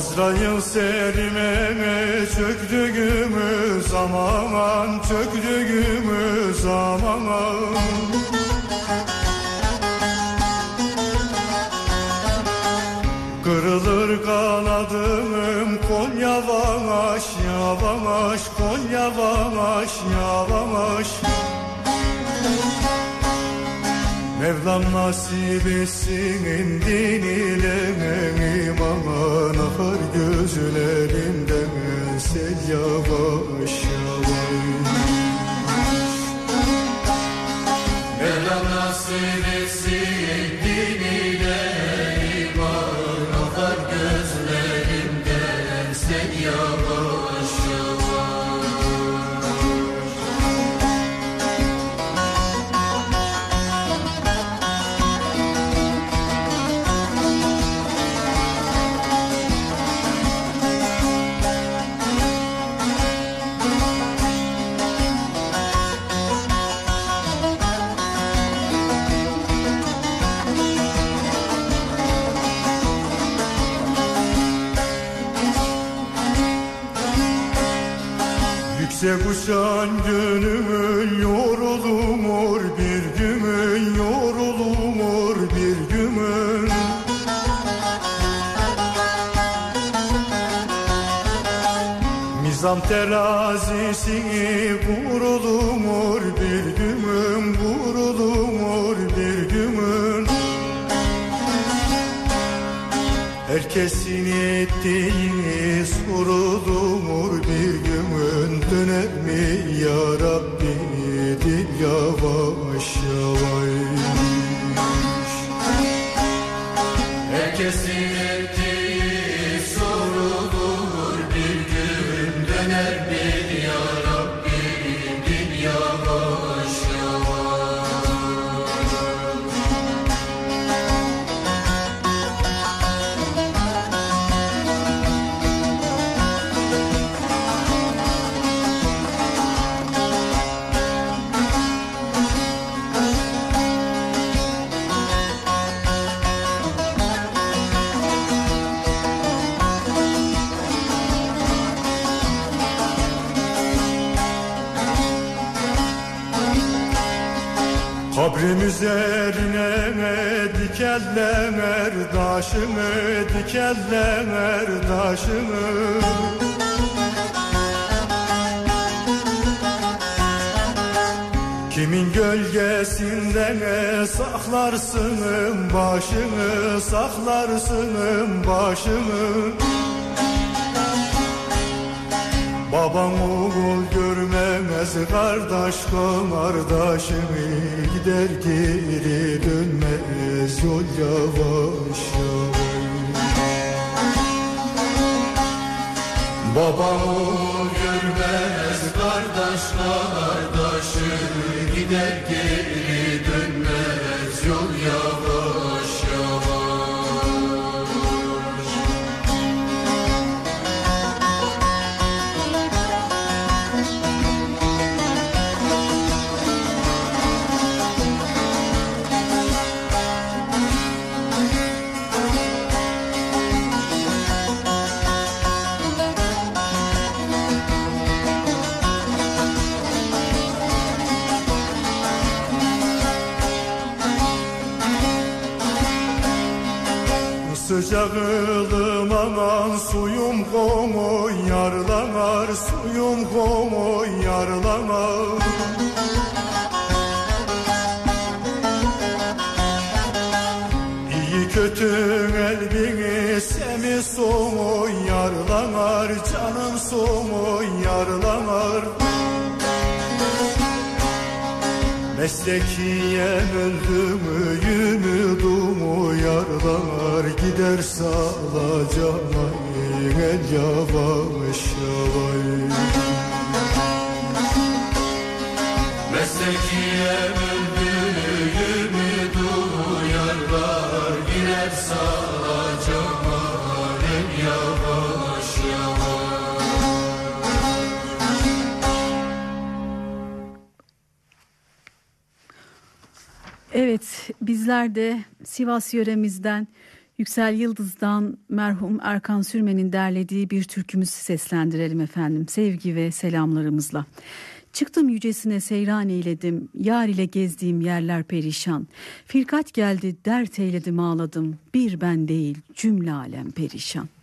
Azrail serime çöktüğümüz zaman Çöktüğümüz zaman. Kırılır kanadım Konya yavaş yavaş Konya yavaş yavaş Mevlam nasip etsin din ile iman Akar gözlerimden sel yavaş yavaş. Mevlam nasip etsin din Yüksek uçan gönlümün yorulumur bir gümün yorulumur bir gümün Mizan terazisi vurulumur bir gümün vurulumur bir gümün Herkesin ettiği sorulur bir gün döner mi ya Rabbi dil yavaş Kabrim üzerine dikenler taşımı dikenler taşımı Kimin gölgesinden saklarsın başını saklarsın başını Babam oğul görmemez kardeş kardeşimi Gider geri dönmez yol yavaş yavaş. Babam oğul görmez kardeş kardeşi Gider geri Sıcak ılım aman suyum komo yarlanar Suyum komo yarlanar. İyi kötü elbini semi somu yarlanar Canım somu Meslekiyen öldü mü yumudumu yarlar Gider sağlacağına el yavaş yavaş. Meslekiye öldüğümü duyarlar Girer sağacağıma Evet bizler de Sivas yöremizden Yüksel Yıldız'dan merhum Erkan Sürmen'in derlediği bir türkümüzü seslendirelim efendim. Sevgi ve selamlarımızla. Çıktım yücesine seyran eyledim, yar ile gezdiğim yerler perişan. Firkat geldi, dert eyledim ağladım, bir ben değil cümle alem perişan.''